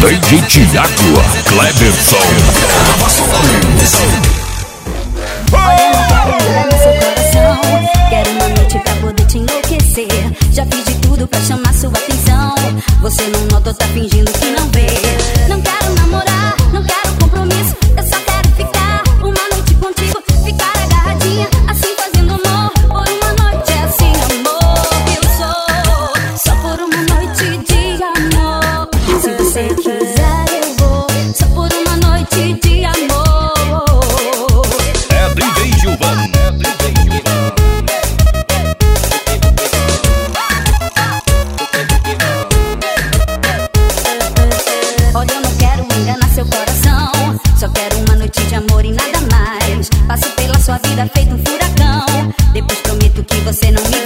DJ Tiago Cleverson. Quero uma noite pra poder te enlouquecer. Já fiz de tudo pra chamar sua atenção. Você não nota tá fingindo que não vê. Só quero uma noite de amor e nada mais. Passo pela sua vida feito um furacão. Depois prometo que você não me